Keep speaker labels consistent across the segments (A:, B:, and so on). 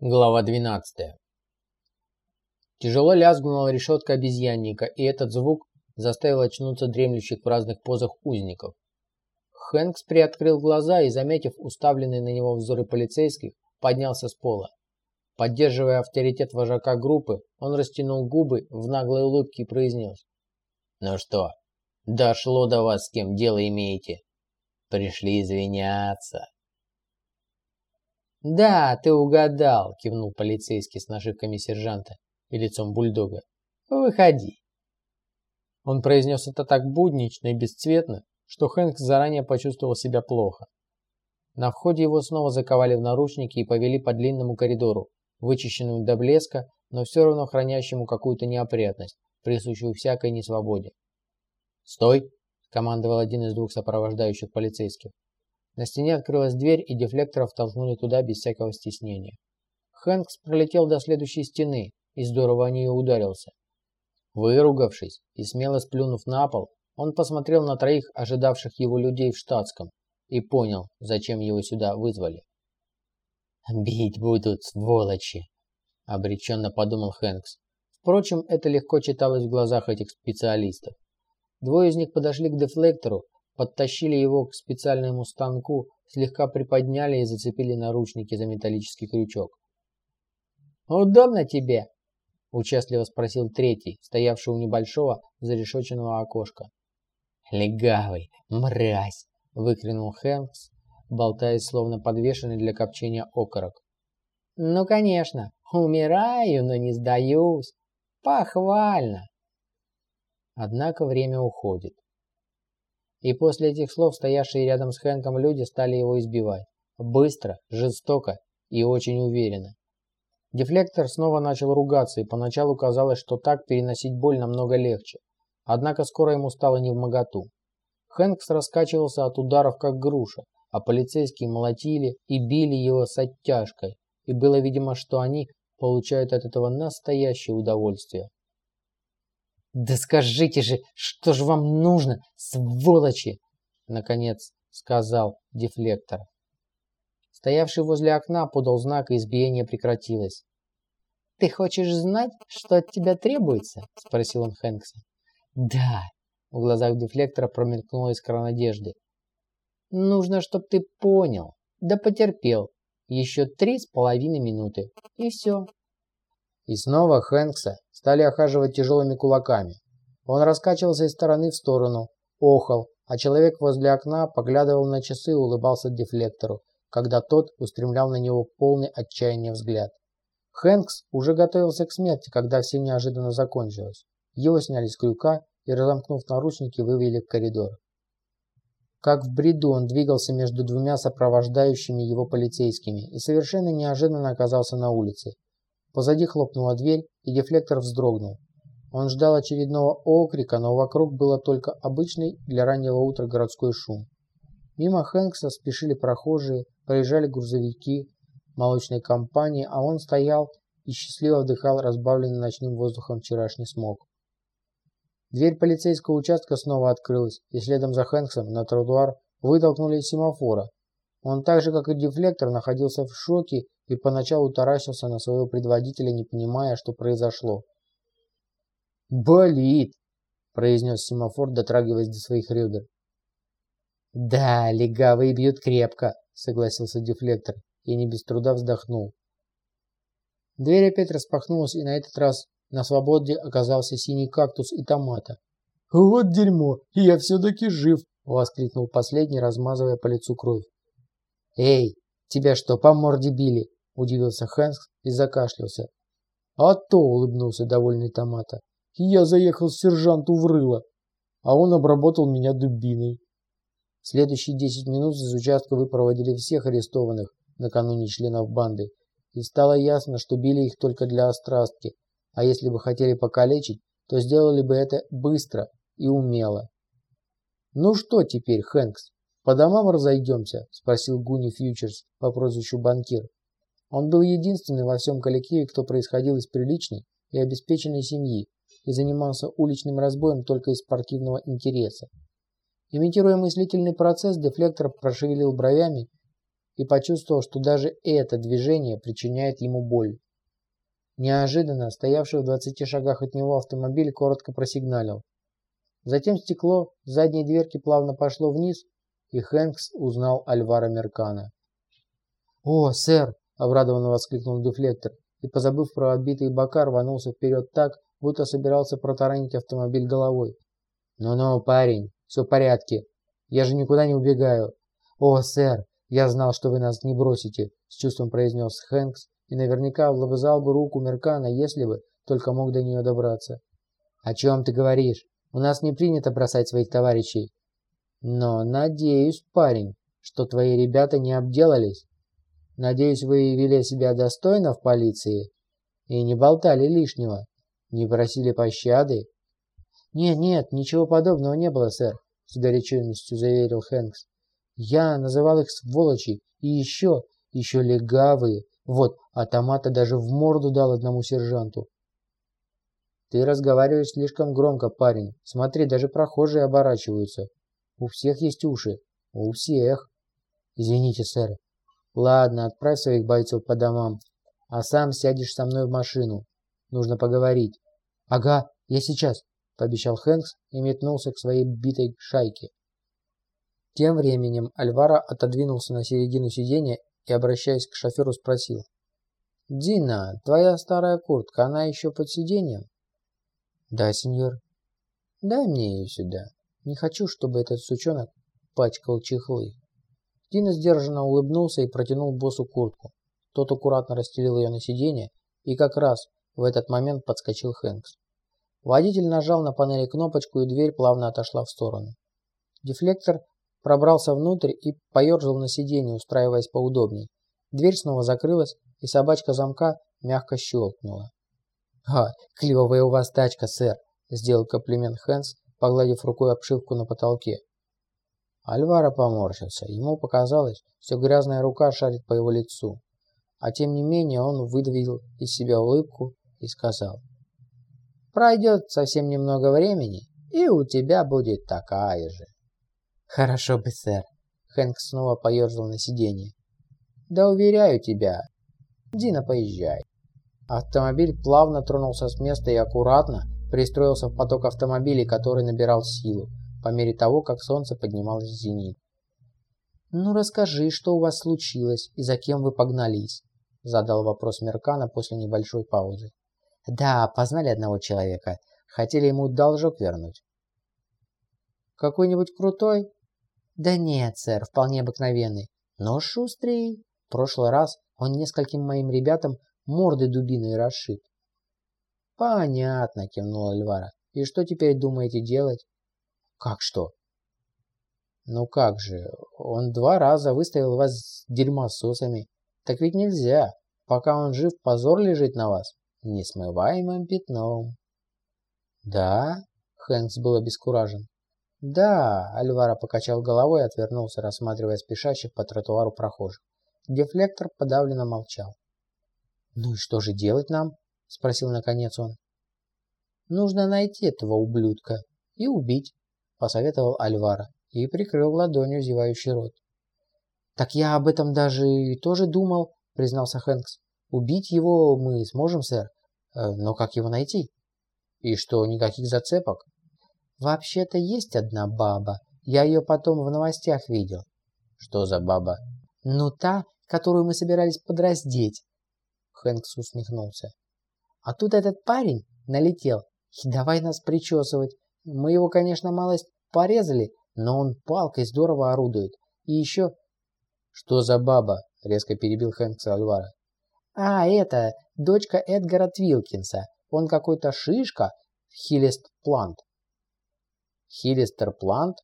A: Глава 12. Тяжело лязгнула решетка обезьянника, и этот звук заставил очнуться дремлющих в разных позах узников. Хэнкс приоткрыл глаза и, заметив уставленные на него взоры полицейских, поднялся с пола. Поддерживая авторитет вожака группы, он растянул губы в наглой улыбке и произнес. «Ну что, дошло до вас, с кем дело имеете? Пришли извиняться». «Да, ты угадал», – кивнул полицейский с нашивками сержанта и лицом бульдога. «Выходи». Он произнес это так буднично и бесцветно, что Хэнк заранее почувствовал себя плохо. На входе его снова заковали в наручники и повели по длинному коридору, вычищенному до блеска, но все равно хранящему какую-то неопрятность, присущую всякой несвободе. «Стой!» – командовал один из двух сопровождающих полицейских. На стене открылась дверь, и дефлекторов толкнули туда без всякого стеснения. Хэнкс пролетел до следующей стены и здорово о нее ударился. Выругавшись и смело сплюнув на пол, он посмотрел на троих ожидавших его людей в штатском и понял, зачем его сюда вызвали. «Бить будут, сволочи!» – обреченно подумал Хэнкс. Впрочем, это легко читалось в глазах этих специалистов. Двое из них подошли к дефлектору подтащили его к специальному станку, слегка приподняли и зацепили наручники за металлический крючок. «Удобно тебе?» – участливо спросил третий, стоявший у небольшого зарешоченного окошка. «Легавый, мразь!» – выкрикнул Хэнкс, болтаясь словно подвешенный для копчения окорок. «Ну, конечно, умираю, но не сдаюсь. Похвально!» Однако время уходит. И после этих слов стоявшие рядом с Хэнком люди стали его избивать. Быстро, жестоко и очень уверенно. Дефлектор снова начал ругаться, и поначалу казалось, что так переносить боль намного легче. Однако скоро ему стало невмоготу. Хэнкс раскачивался от ударов, как груша, а полицейские молотили и били его с оттяжкой, и было видимо, что они получают от этого настоящее удовольствие. «Да скажите же, что же вам нужно, сволочи!» Наконец сказал дефлектор. Стоявший возле окна подал знак, и избиение прекратилось. «Ты хочешь знать, что от тебя требуется?» – спросил он Хэнкса. «Да!» – в глазах дефлектора промелькнула искра надежды. «Нужно, чтоб ты понял, да потерпел. Еще три с половиной минуты, и все». И снова Хэнкса стали охаживать тяжелыми кулаками. Он раскачивался из стороны в сторону, охал, а человек возле окна поглядывал на часы и улыбался дефлектору, когда тот устремлял на него полный отчаяния взгляд. Хэнкс уже готовился к смерти, когда все неожиданно закончилось. Его сняли с крюка и, разомкнув наручники, вывели в коридор. Как в бреду он двигался между двумя сопровождающими его полицейскими и совершенно неожиданно оказался на улице. Позади хлопнула дверь, и дефлектор вздрогнул. Он ждал очередного окрика, но вокруг было только обычный для раннего утра городской шум. Мимо Хэнкса спешили прохожие, проезжали грузовики молочной компании, а он стоял и счастливо вдыхал разбавленный ночным воздухом вчерашний смог. Дверь полицейского участка снова открылась, и следом за Хэнксом на тротуар вытолкнули семафора. Он так же, как и дефлектор, находился в шоке и поначалу таращился на своего предводителя, не понимая, что произошло. «Болит!» – произнес семафор, дотрагиваясь до своих ребер. «Да, легавые бьют крепко», – согласился дефлектор и не без труда вздохнул. Дверь опять распахнулась, и на этот раз на свободе оказался синий кактус и томата. «Вот дерьмо! Я все-таки жив!» – воскликнул последний, размазывая по лицу кровь. «Эй, тебя что, по морде били?» Удивился Хэнкс и закашлялся. А то, улыбнулся довольный Томата. Я заехал сержанту в рыло, а он обработал меня дубиной. Следующие десять минут из участка вы проводили всех арестованных накануне членов банды, и стало ясно, что били их только для острастки, а если бы хотели покалечить, то сделали бы это быстро и умело. «Ну что теперь, Хэнкс, по домам разойдемся?» – спросил Гуни Фьючерс по прозвищу Банкир. Он был единственный во всем коллективе, кто происходил из приличной и обеспеченной семьи и занимался уличным разбоем только из спортивного интереса. Имитируя мыслительный процесс, дефлектор прошевелил бровями и почувствовал, что даже это движение причиняет ему боль. Неожиданно стоявший в двадцати шагах от него автомобиль коротко просигналил. Затем стекло задней дверки плавно пошло вниз, и Хэнкс узнал Альвара Меркана. «О, сэр!» – обрадованно воскликнул дефлектор, и, позабыв про отбитые бока, рванулся вперед так, будто собирался протаранить автомобиль головой. «Ну-ну, парень, все в порядке. Я же никуда не убегаю». «О, сэр, я знал, что вы нас не бросите», – с чувством произнес Хэнкс, и наверняка облобызал бы руку Меркана, если бы только мог до нее добраться. «О чем ты говоришь? У нас не принято бросать своих товарищей». «Но надеюсь, парень, что твои ребята не обделались. Надеюсь, вы вели себя достойно в полиции и не болтали лишнего, не просили пощады». «Нет, нет, ничего подобного не было, сэр», — с горячностью заверил Хэнкс. «Я называл их сволочи и еще, еще легавые, вот, а Томата даже в морду дал одному сержанту. Ты разговариваешь слишком громко, парень. Смотри, даже прохожие оборачиваются. У всех есть уши. У всех. Извините, сэр. Ладно, отправь своих бойцов по домам. А сам сядешь со мной в машину. Нужно поговорить. Ага, я сейчас, пообещал Хэнкс и метнулся к своей битой шайке. Тем временем Альвара отодвинулся на середину сиденья и, обращаясь к шоферу, спросил. «Дина, твоя старая куртка, она еще под сиденьем?» «Да, сеньор». «Дай мне ее сюда. Не хочу, чтобы этот сучонок пачкал чехлы». Дина сдержанно улыбнулся и протянул боссу куртку. Тот аккуратно расстелил ее на сиденье, и как раз в этот момент подскочил Хэнкс. Водитель нажал на панели кнопочку, и дверь плавно отошла в сторону. Дефлектор пробрался внутрь и поерзал на сиденье, устраиваясь поудобней. Дверь снова закрылась, и собачка замка мягко щелкнула. «А, клевая у вас тачка, сэр!» – сделал комплимент Хэнс, погладив рукой обшивку на потолке. Альвара поморщился. Ему показалось, что грязная рука шарит по его лицу. А тем не менее он выдавил из себя улыбку и сказал. «Пройдет совсем немного времени, и у тебя будет такая же». «Хорошо бы, сэр». Хэнк снова поерзал на сиденье. «Да уверяю тебя. Дина, поезжай». Автомобиль плавно тронулся с места и аккуратно пристроился в поток автомобилей, который набирал силу, по мере того, как солнце поднималось в зенит. «Ну расскажи, что у вас случилось и за кем вы погнались?» Задал вопрос Меркана после небольшой паузы. «Да, познали одного человека. Хотели ему должок вернуть». «Какой-нибудь крутой?» Да нет, сэр, вполне обыкновенный, но шустрый. В прошлый раз он нескольким моим ребятам морды дубиной расшиб. Понятно, кивнула Эльвара. И что теперь думаете делать? Как что? Ну как же, он два раза выставил вас дерьмососами. Так ведь нельзя. Пока он жив, позор лежит на вас. Несмываемым пятном. Да? Хэнкс был обескуражен. «Да», — Альвара покачал головой и отвернулся, рассматривая спешащих по тротуару прохожих. Дефлектор подавленно молчал. «Ну и что же делать нам?» — спросил наконец он. «Нужно найти этого ублюдка и убить», — посоветовал Альвара и прикрыл ладонью зевающий рот. «Так я об этом даже и тоже думал», — признался Хэнкс. «Убить его мы сможем, сэр, э, но как его найти?» «И что, никаких зацепок?» Вообще-то есть одна баба. Я ее потом в новостях видел. Что за баба? Ну, та, которую мы собирались подраздеть. Хэнкс усмехнулся. А тут этот парень налетел. И давай нас причесывать. Мы его, конечно, малость порезали, но он палкой здорово орудует. И еще... Что за баба? Резко перебил Хэнкса Альвара. А, это, дочка Эдгара Твилкинса. Он какой-то шишка, Хилест Плант. Хилистер Плант?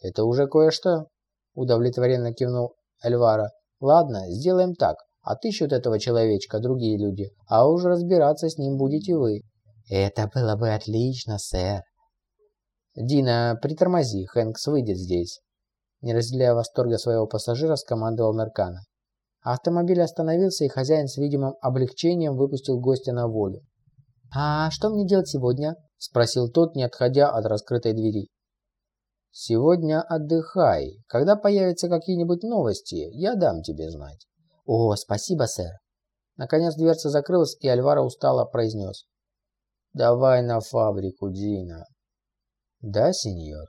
A: Это уже кое-что. Удовлетворенно кивнул Эльвара. Ладно, сделаем так. Отыщут этого человечка другие люди, а уж разбираться с ним будете вы. Это было бы отлично, сэр. Дина, притормози, Хэнкс выйдет здесь. Не разделяя восторга своего пассажира, скомандовал Меркана. Автомобиль остановился, и хозяин с видимым облегчением выпустил гостя на волю. «А что мне делать сегодня?» – спросил тот, не отходя от раскрытой двери. Сегодня отдыхай. Когда появятся какие-нибудь новости, я дам тебе знать. О, спасибо, сэр. Наконец дверца закрылась, и Альвара устало произнес. Давай на фабрику, Дина. Да, сеньор.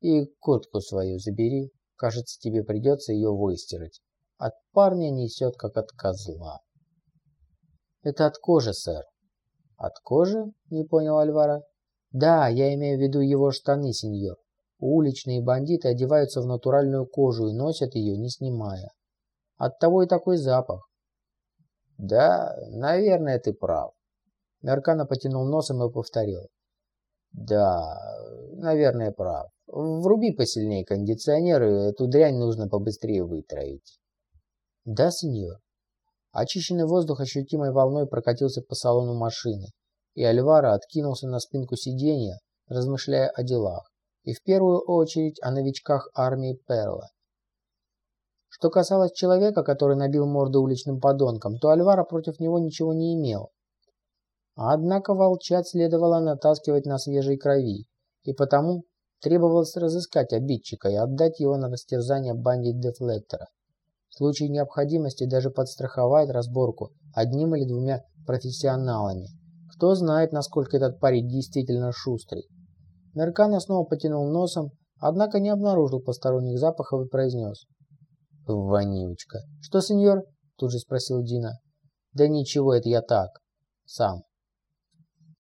A: И куртку свою забери. Кажется, тебе придется ее выстирать. От парня несет, как от козла. Это от кожи, сэр. От кожи? Не понял Альвара. Да, я имею в виду его штаны, сеньор. Уличные бандиты одеваются в натуральную кожу и носят ее, не снимая. Оттого и такой запах. Да, наверное, ты прав. Меркана потянул носом и повторил. Да, наверное, прав. Вруби посильнее кондиционер, и эту дрянь нужно побыстрее вытравить. Да, сеньор. Очищенный воздух ощутимой волной прокатился по салону машины, и Альвара откинулся на спинку сиденья, размышляя о делах, и в первую очередь о новичках армии Перла. Что касалось человека, который набил морду уличным подонкам, то Альвара против него ничего не имел. Однако волчат следовало натаскивать на свежей крови, и потому требовалось разыскать обидчика и отдать его на растерзание банде Дефлектора. В случае необходимости даже подстраховать разборку одним или двумя профессионалами. Кто знает, насколько этот парень действительно шустрый. Меркана снова потянул носом, однако не обнаружил посторонних запахов и произнес. «Вонючка». «Что, сеньор?» – тут же спросил Дина. «Да ничего, это я так. Сам».